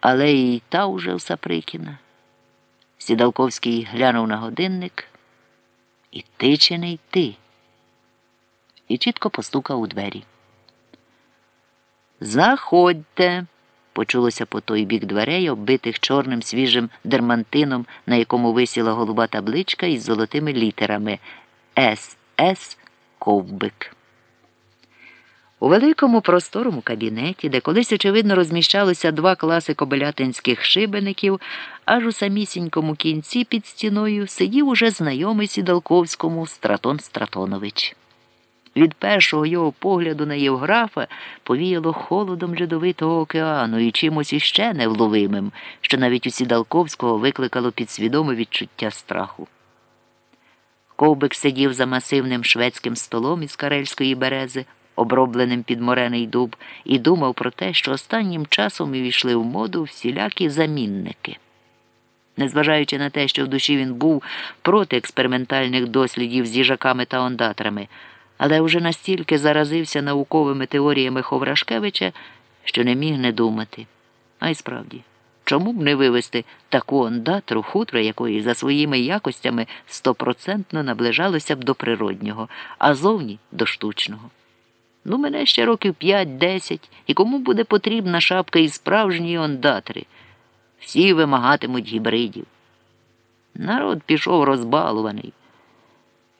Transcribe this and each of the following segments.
але і та уже в Саприкіна. Сідалковський глянув на годинник. Іти чи не йти? І чітко постукав у двері. Заходьте, почулося по той бік дверей, оббитих чорним свіжим дермантином, на якому висіла голуба табличка із золотими літерами СС Ковбик. У великому просторому кабінеті, де колись, очевидно, розміщалося два класи кобилятинських шибеників, аж у самісінькому кінці під стіною сидів уже знайомий Сідалковському Стратон Стратонович. Від першого його погляду на Євграфа повіяло холодом льодовитого океану і чимось іще невловимим, що навіть у Сідалковського викликало підсвідоме відчуття страху. Ковбик сидів за масивним шведським столом із карельської берези, обробленим під морений дуб, і думав про те, що останнім часом увійшли в моду всілякі замінники. Незважаючи на те, що в душі він був проти експериментальних дослідів з їжаками та ондатрами, але вже настільки заразився науковими теоріями Ховрашкевича, що не міг не думати. А й справді, чому б не вивести таку ондатру, хутро якої за своїми якостями стопроцентно наближалося б до природнього, а зовні до штучного. Ну, мене ще років п'ять-десять, і кому буде потрібна шапка із справжньої ондатри? Всі вимагатимуть гібридів. Народ пішов розбалуваний.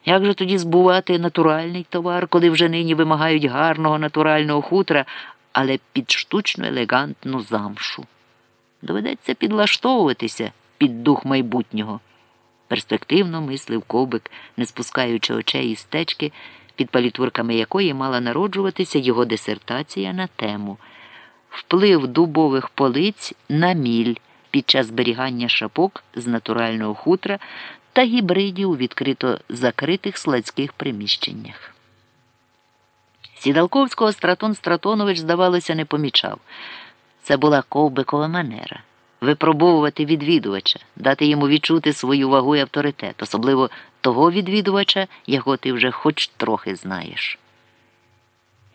Як же тоді збувати натуральний товар, коли вже нині вимагають гарного натурального хутра, але під штучну елегантну замшу? Доведеться підлаштовуватися під дух майбутнього. Перспективно мислив ковбик, не спускаючи очей із течки, під палітурками якої мала народжуватися його дисертація на тему Вплив дубових полиць на міль під час зберігання шапок з натурального хутра та гібридів у відкрито закритих складських приміщеннях. Сідалковського Стратон Стратонович, здавалося, не помічав. Це була ковбикова манера випробовувати відвідувача, дати йому відчути свою вагу і авторитет, особливо того відвідувача, якого ти вже хоч трохи знаєш.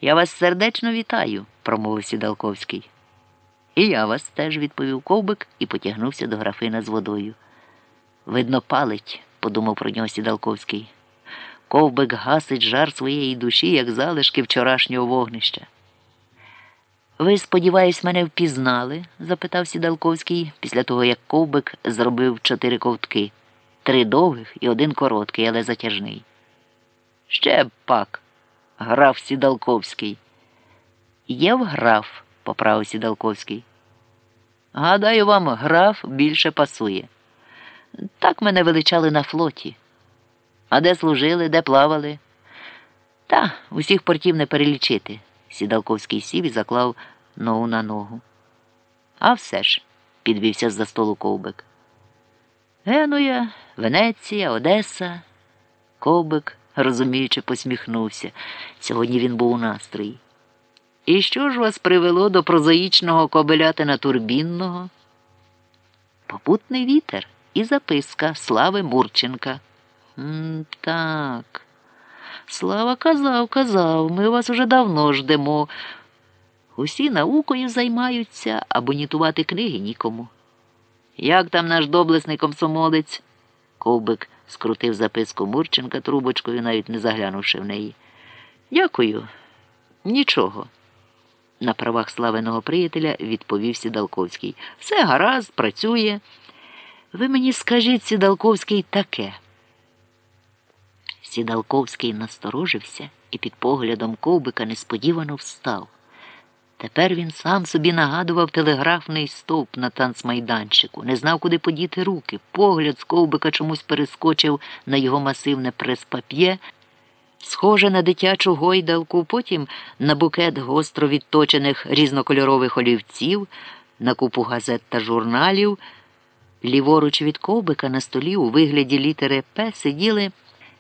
Я вас сердечно вітаю, промовив Сідалковський. І я вас теж, відповів ковбик і потягнувся до графина з водою. Видно, палить, подумав про нього Сідалковський. Ковбик гасить жар своєї душі, як залишки вчорашнього вогнища. Ви, сподіваюсь, мене впізнали? запитав Сідалковський після того, як ковбик зробив чотири ковтки три довгих і один короткий, але затяжний. Ще б пак, граф Сідалковський. Євграф, поправив Сідалковський. Гадаю, вам граф більше пасує. Так мене величали на флоті. А де служили, де плавали? Та усіх портів не перелічити. Сідалковський сів і заклав ногу на ногу. А все ж, підвівся з за столу ковбик. Генуя, Венеція, Одеса. Ковбик, розуміючи, посміхнувся. Сьогодні він був у настрої. І що ж вас привело до прозаїчного кобелятина турбінного? Попутний вітер і записка Слави Мурченка. М так. Слава казав, казав, ми вас уже давно ждемо. Усі наукою займаються, а бонітувати книги нікому. Як там наш доблесний комсомолець? Ковбик скрутив записку Мурченка трубочкою, навіть не заглянувши в неї. Дякую, нічого. На правах славеного приятеля відповів Сідалковський. Все гаразд, працює. Ви мені скажіть, Сідалковський, таке. Сідалковський насторожився і під поглядом ковбика несподівано встав. Тепер він сам собі нагадував телеграфний стовп на танцмайданчику, не знав, куди подіти руки. Погляд з ковбика чомусь перескочив на його масивне прес-пап'є, схоже на дитячу гойдалку, потім на букет гостро відточених різнокольорових олівців, на купу газет та журналів. Ліворуч від ковбика на столі у вигляді літери П сиділи,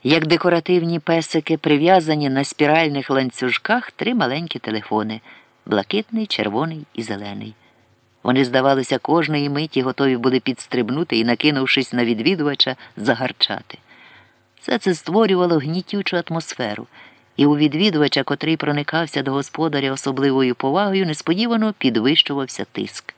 як декоративні песики, прив'язані на спіральних ланцюжках три маленькі телефони блакитний, червоний і зелений. Вони, здавалося, кожної миті готові були підстрибнути і, накинувшись на відвідувача, загарчати. Все це створювало гнітючу атмосферу, і у відвідувача, котрий проникався до господаря особливою повагою, несподівано підвищувався тиск.